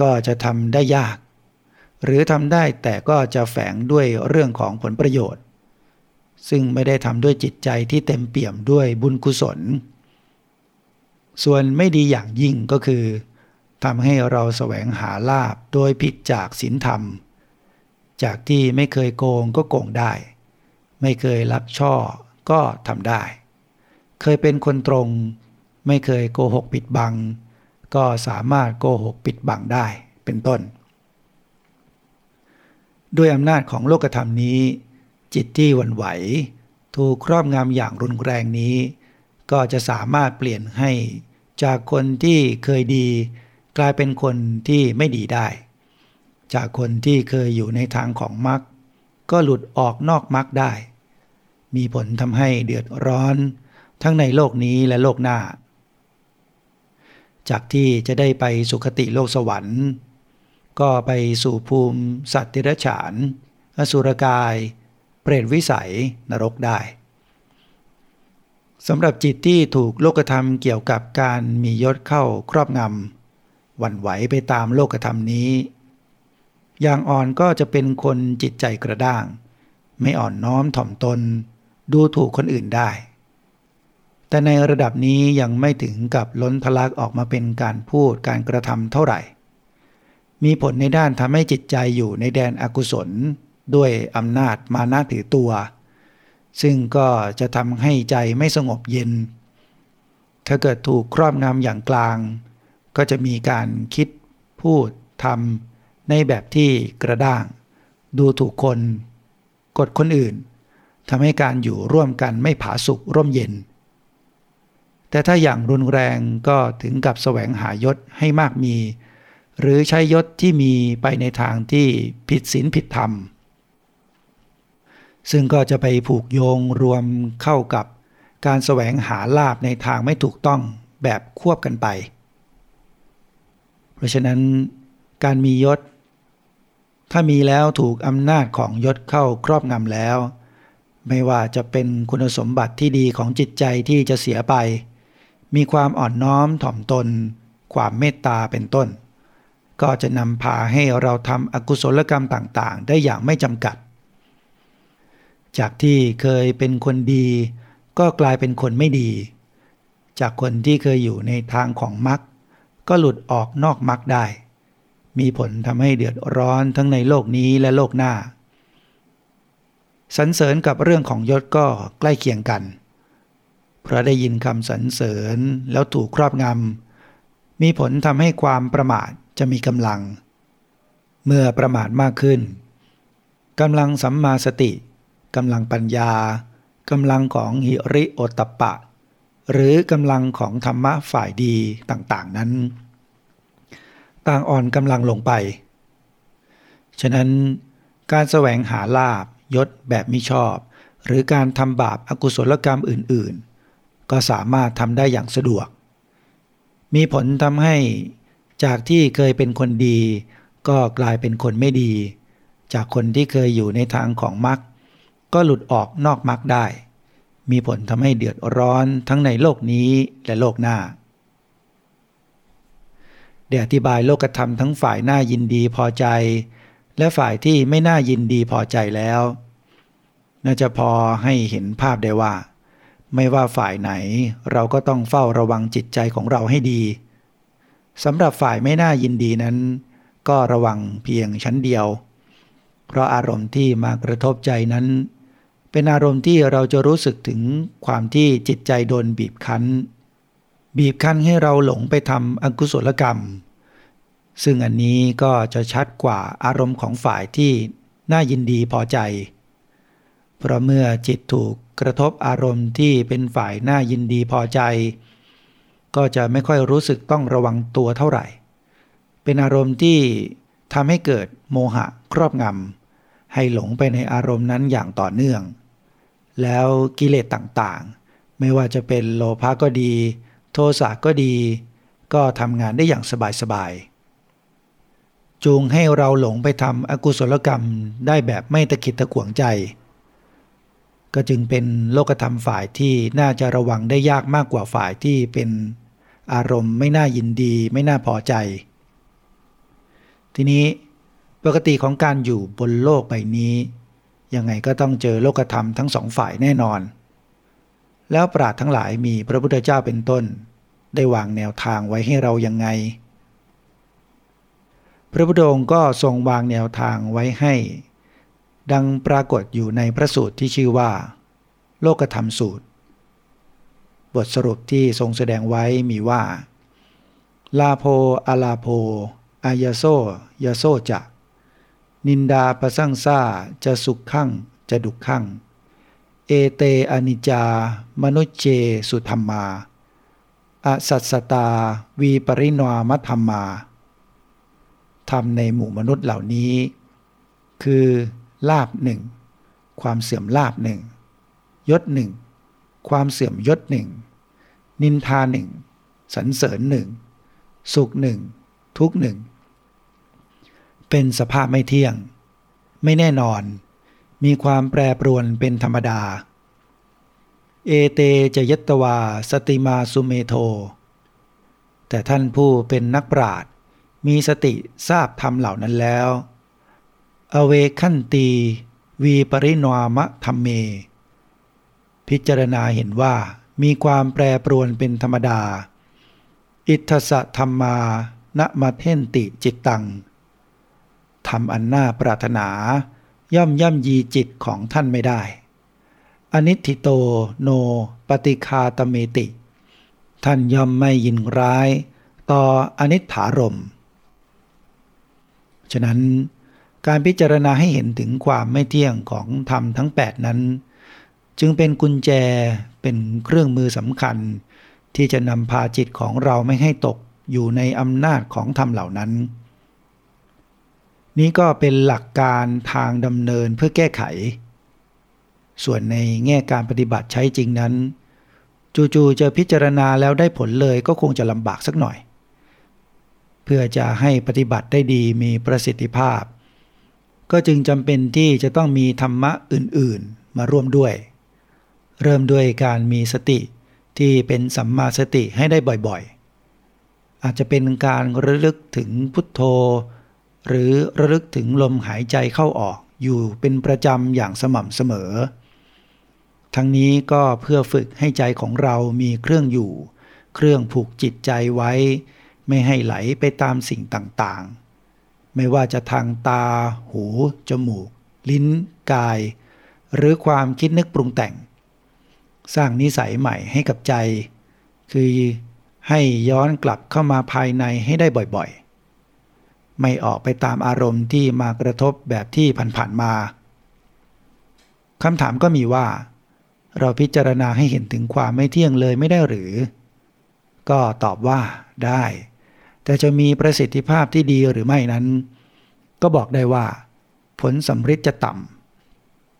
[SPEAKER 1] ก็จะทำได้ยาก หรือทำได้แต่ก็จะแฝงด้วยเรื่องของผลประโยชน์ ซึ่งไม่ได้ทำด้วยจิตใจที่เต็มเปี่ยมด้วยบุญกุศล ส่วนไม่ดีอย่างยิ่งก็คือทำให้เราแสวงหาลาบโดยผิดจากศีลธรรม จากที่ไม่เคยโกงก็โกงได้ ไม่เคยลักช่อก็ทำได้ เคยเป็นคนตรง ไม่เคยโกหกปิดบัง ก็สามารถโกหกปิดบังได้เป็นต้น ด้วยอำนาจของโลกธรรมนี้ จิตที่วันไหว ถูกครอบงำอย่างรุนแรงนี้ ก็จะสามารถเปลี่ยนให้จากคนที่เคยดี กลายเป็นคนที่ไม่ดีได้ จากคนที่เคยอยู่ในทางของมรรคก็หลุดออกนอกมรรคได้ มีผลทำให้เดือดร้อน ทั้งในโลกนี้และโลกหน้า จากที่จะได้ไปสุคติโลกสวรรค์ ก็ไปสู่ภูมิสัตว์ติรฉาน อสุรกาย เปรตวิสัยนรกได้สำหรับจิตที่ถูกโลกธรรมเกี่ยวกับการมียศเข้าครอบงำหวั่นไหวไปตามโลกธรรมนี้ อย่างอ่อนก็จะเป็นคนจิตใจกระด้าง ไม่อ่อนน้อมถ่อมตน ดูถูกคนอื่นได้ แต่ในระดับนี้ยังไม่ถึงกับล้นทะลักออกมาเป็นการพูดการกระทำเท่าไหร่ มีผลในด้านทำให้จิตใจอยู่ในแดนอกุศล ด้วยอำนาจมานาถือตัว ซึ่งก็จะทำให้ใจไม่สงบเย็น ถ้าเกิดถูกครอบงำอย่างกลาง ก็จะมีการคิดพูดทำในแบบที่กระด้าง ดูถูกคน กดคนอื่นทำให้การอยู่ร่วมกันไม่ผาสุกร่มเย็น แต่ถ้าอย่างรุนแรงก็ถึงกับแสวงหายศให้มากมี หรือใช้ยศที่มีไปในทางที่ผิดศีลผิดธรรม ซึ่งก็จะไปผูกโยงรวมเข้ากับการแสวงหาลาบในทางไม่ถูกต้องแบบควบกันไป เพราะฉะนั้นการมียศ ถ้ามีแล้วถูกอำนาจของยศเข้าครอบงำแล้ว ไม่ว่าจะเป็นคุณสมบัติที่ดีของจิตใจที่จะเสียไป มีความอ่อนน้อมถ่อมตน ความเมตตาเป็นต้น ก็จะนำพาให้เราทำอกุศลกรรมต่างๆ ได้อย่างไม่จำกัด จากที่เคยเป็นคนดี ก็กลายเป็นคนไม่ดี จากคนที่เคยอยู่ในทางของมรรคก็หลุดออกนอกมรรคได้ มีผลทำให้เดือดร้อนทั้งในโลกนี้และโลกหน้าสรรเสริญกับเรื่องของยศก็ใกล้เคียงกัน เพราะได้ยินคำสรรเสริญแล้วถูกครอบงำมีผลทำให้ความประมาทจะมีกำลัง เมื่อประมาทมากขึ้นกำลังสัมมาสติกำลังปัญญากำลังของหิริโอตปะ หรือกำลังของธรรมะฝ่ายดีต่างๆนั้น ต่างอ่อนกำลังลงไป ฉะนั้นการแสวงหาลาบยศแบบไมิชอบ หรือการทำบาปอากุศลกรรมอื่นๆ ก็สามารถทำได้อย่างสะดวก มีผลทำให้จากที่เคยเป็นคนดี ก็กลายเป็นคนไม่ดี จากคนที่เคยอยู่ในทางของมรรคก็หลุดออกนอกมรรคได้ มีผลทำให้เดือดร้อนทั้งในโลกนี้และโลกหน้าได้อธิบายโลกธรรมทั้งฝ่ายน่ายินดีพอใจ และฝ่ายที่ไม่น่ายินดีพอใจแล้ว น่าจะพอให้เห็นภาพได้ว่า ไม่ว่าฝ่ายไหนเราก็ต้องเฝ้าระวังจิตใจของเราให้ดีสำหรับฝ่ายไม่น่ายินดีนั้น ก็ระวังเพียงชั้นเดียว เพราะอารมณ์ที่มากระทบใจนั้น เป็นอารมณ์ที่เราจะรู้สึกถึงความที่จิตใจโดนบีบคั้น บีบคั้นให้เราหลงไปทำอกุศลกรรม ซึ่งอันนี้ก็จะชัดกว่าอารมณ์ของฝ่ายที่น่ายินดีพอใจ เพราะเมื่อจิตถูกกระทบอารมณ์ที่เป็นฝ่ายน่ายินดีพอใจ ก็จะไม่ค่อยรู้สึกต้องระวังตัวเท่าไหร่ เป็นอารมณ์ที่ทำให้เกิดโมหะครอบงำให้หลงไปในอารมณ์นั้นอย่างต่อเนื่อง แล้วกิเลสต่างๆ ไม่ว่าจะเป็นโลภะก็ดี โทสะก็ดี ก็ทำงานได้อย่างสบายๆจูงให้เราหลงไปทำอกุศลกรรมได้แบบไม่ตะกิดตะขวงใจ ก็จึงเป็นโลกธรรมฝ่ายที่น่าจะระวังได้ยากมากกว่าฝ่ายที่เป็นอารมณ์ไม่น่ายินดีไม่น่าพอใจ ทีนี้ปกติของการอยู่บนโลกใบนี้ ยังไงก็ต้องเจอโลกธรรมทั้งสองฝ่ายแน่นอน แล้วปราดทั้งหลายมีพระพุทธเจ้าเป็นต้น ได้วางแนวทางไว้ให้เรายังไง พระพุทธองค์ก็ทรงวางแนวทางไว้ให้ ดังปรากฏอยู่ในพระสูตรที่ชื่อว่า โลกธรรมสูตร บทสรุปที่ทรงแสดงไว้มีว่า ลาโพอาลาโพอายาโซยาโซจะนินดาประสังซาจะสุขขังจะดุขขังเอเตอนิจามนุเจสุธรรมาอสัตสตาวีปรินามธรรมาทำในหมู่มนุษย์เหล่านี้ คือ ลาบหนึ่งความเสื่อมลาบหนึ่งยศหนึ่งความเสื่อมยศหนึ่งนินทาหนึ่งสรรเสริญหนึ่งสุขหนึ่งทุกหนึ่งเป็นสภาพไม่เที่ยง ไม่แน่นอน มีความแปรปรวนเป็นธรรมดา เอเตจะยตวาสติมาสุเมโท แต่ท่านผู้เป็นนักปราชญ์มีสติทราบธรรมเหล่านั้นแล้ว อเวคันตี วีปรินามะธรรมเม พิจารณาเห็นว่ามีความแปรปรวนเป็นธรรมดา อิทธสะธรรมาณมาเทนติจิตตังทำอันน่าปรารถนา ย่อมย่ำยีจิตของท่านไม่ได้ อนิธิโตโนปฏิคาตเมติ ท่านย่อมไม่ยินร้าย ต่ออนิถารม ฉะนั้น การพิจารณาให้เห็นถึงความไม่เที่ยงของธรรมทั้ง 8 นั้น จึงเป็นกุญแจเป็นเครื่องมือสำคัญ ที่จะนำพาจิตของเราไม่ให้ตกอยู่ในอำนาจของธรรมเหล่านั้น นี้ก็เป็นหลักการทางดำเนินเพื่อแก้ไข ส่วนในแง่การปฏิบัติใช้จริงนั้น จู่ๆจะพิจารณาแล้วได้ผลเลยก็คงจะลำบากสักหน่อย เพื่อจะให้ปฏิบัติได้ดีมีประสิทธิภาพ ก็จึงจำเป็นที่จะต้องมีธรรมะอื่นๆ มาร่วมด้วย เริ่มด้วยการมีสติที่เป็นสัมมาสติให้ได้บ่อยๆ อาจจะเป็นการระลึกถึงพุทโธ หรือระลึกถึงลมหายใจเข้าออกอยู่เป็นประจำอย่างสม่ำเสมอ ทั้งนี้ก็เพื่อฝึกให้ใจของเรามีเครื่องอยู่ เครื่องผูกจิตใจไว้ ไม่ให้ไหลไปตามสิ่งต่างๆ ไม่ว่าจะทางตา หู จมูก ลิ้น กาย หรือความคิดนึกปรุงแต่ง สร้างนิสัยใหม่ให้กับใจ คือให้ย้อนกลับเข้ามาภายในให้ได้บ่อยๆ ไม่ออกไปตามอารมณ์ที่มากระทบแบบที่ผ่านๆมาคำถามก็มีว่า เราพิจารณาให้เห็นถึงความไม่เที่ยงเลยไม่ได้หรือ ก็ตอบว่าได้ แต่จะมีประสิทธิภาพที่ดีหรือไม่นั้น ก็บอกได้ว่า ผลสำฤทธิ์จะต่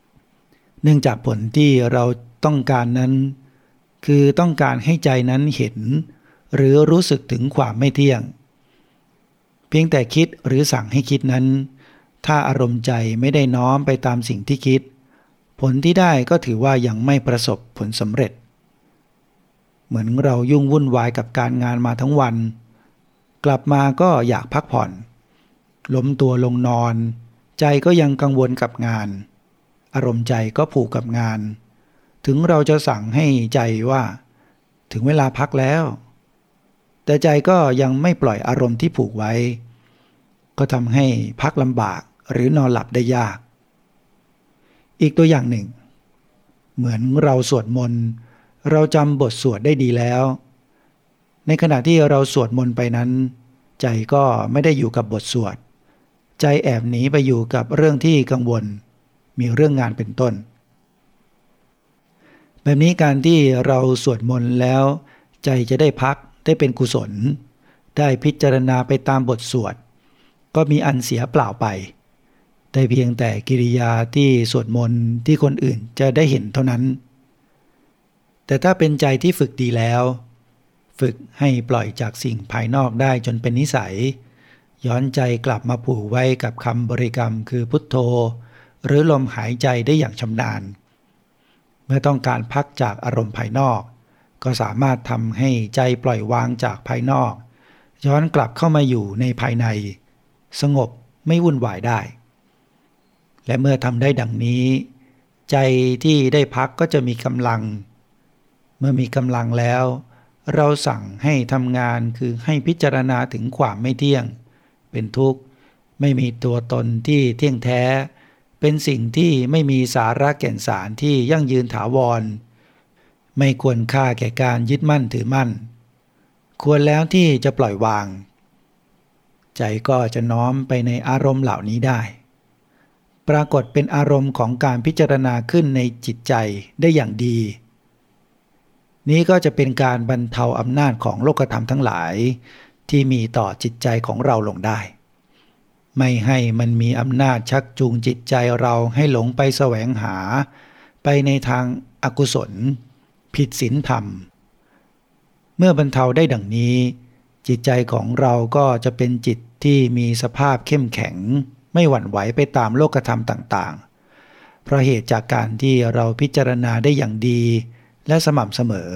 [SPEAKER 1] ำเนื่องจากผลที่เราต้องการนั้น คือต้องการให้ใจนั้นเห็น หรือรู้สึกถึงความไม่เที่ยง เพียงแต่คิดหรือสั่งให้คิดนั้น ถ้าอารมณ์ใจไม่ได้น้อมไปตามสิ่งที่คิด ผลที่ได้ก็ถือว่ายังไม่ประสบผลสำเร็จ เหมือนเรายุ่งวุ่นวายกับการงานมาทั้งวัน กลับมาก็อยากพักผ่อน ล้มตัวลงนอน ใจก็ยังกังวลกับงาน อารมณ์ใจก็ผูกกับงาน ถึงเราจะสั่งให้ใจว่า ถึงเวลาพักแล้ว แต่ใจก็ยังไม่ปล่อยอารมณ์ที่ผูกไว้ ก็ทำให้พักลำบากหรือนอนหลับได้ยาก อีกตัวอย่างหนึ่ง เหมือนเราสวดมนต์เราจำบทสวดได้ดีแล้ว ในขณะที่เราสวดมนต์ไปนั้น ใจก็ไม่ได้อยู่กับบทสวด ใจแอบหนีไปอยู่กับเรื่องที่กังวล มีเรื่องงานเป็นต้น แบบนี้การที่เราสวดมนต์แล้ว ใจจะได้พักได้เป็นกุศล ได้พิจารณาไปตามบทสวด ก็มีอันเสียเปล่าไปแต่เพียงแต่กิริยาที่สวดมนต์ที่คนอื่นจะได้เห็นเท่านั้น แต่ถ้าเป็นใจที่ฝึกดีแล้ว ฝึกให้ปล่อยจากสิ่งภายนอกได้จนเป็นนิสัย ย้อนใจกลับมาผูกไว้กับคำบริกรรมคือพุทโธ หรือลมหายใจได้อย่างชำนาญ เมื่อต้องการพักจากอารมณ์ภายนอก ก็สามารถทำให้ใจปล่อยวางจากภายนอก ย้อนกลับเข้ามาอยู่ในภายใน สงบไม่วุ่นวายได้ และเมื่อทำได้ดังนี้ ใจที่ได้พักก็จะมีกำลัง เมื่อมีกำลังแล้ว เราสั่งให้ทำงานคือให้พิจารณาถึงความไม่เที่ยง เป็นทุกข์ ไม่มีตัวตนที่เที่ยงแท้ เป็นสิ่งที่ไม่มีสาระแก่นสารที่ยั่งยืนถาวร ไม่ควรค่าแก่การยึดมั่นถือมั่น ควรแล้วที่จะปล่อยวาง ใจก็จะน้อมไปในอารมณ์เหล่านี้ได้ ปรากฏเป็นอารมณ์ของการพิจารณาขึ้นในจิตใจได้อย่างดี นี้ก็จะเป็นการบรรเทาอำนาจของโลกธรรมทั้งหลาย ที่มีต่อจิตใจของเราลงได้ ไม่ให้มันมีอำนาจชักจูงจิตใจเราให้หลงไปแสวงหา ไปในทางอากุศล ผิดศีลธรรม เมื่อบรรเทาได้ดังนี้ จิตใจของเราก็จะเป็นจิตที่มีสภาพเข้มแข็ง ไม่หวั่นไหวไปตามโลกธรรมต่างๆ เพราะเหตุจากการที่เราพิจารณาได้อย่างดี และสม่ำเสมอ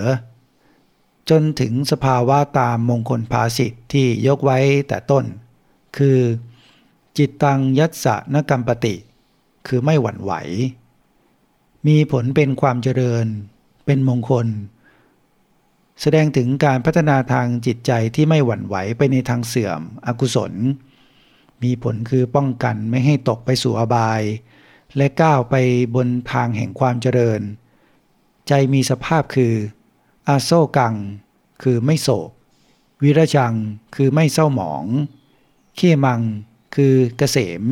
[SPEAKER 1] จนถึงสภาวะตามมงคลภาสิทธิ์ที่ยกไว้แต่ต้น คือ จิตตังยัตสะนกรรมปติ คือไม่หวั่นไหว มีผลเป็นความเจริญ เป็นมงคล แสดงถึงการพัฒนาทางจิตใจที่ไม่หวั่นไหวไปในทางเสื่อม อกุศล มีผลคือป้องกันไม่ให้ตกไปสู่อบาย และก้าวไปบนทางแห่งความเจริญ ใจมีสภาพคืออาโซกัง คือไม่โศก วิรจังคือไม่เศร้าหมอง เขมัง คือเกษม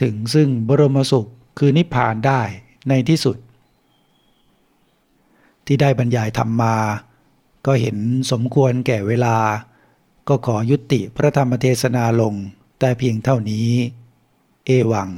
[SPEAKER 1] ถึงซึ่งบรมสุขคือนิพพานได้ในที่สุด ที่ได้บรรยายธรรมมา ก็เห็นสมควรแก่เวลา ก็ขอยุติพระธรรมเทศนาลงแต่เพียงเท่านี้ เอวัง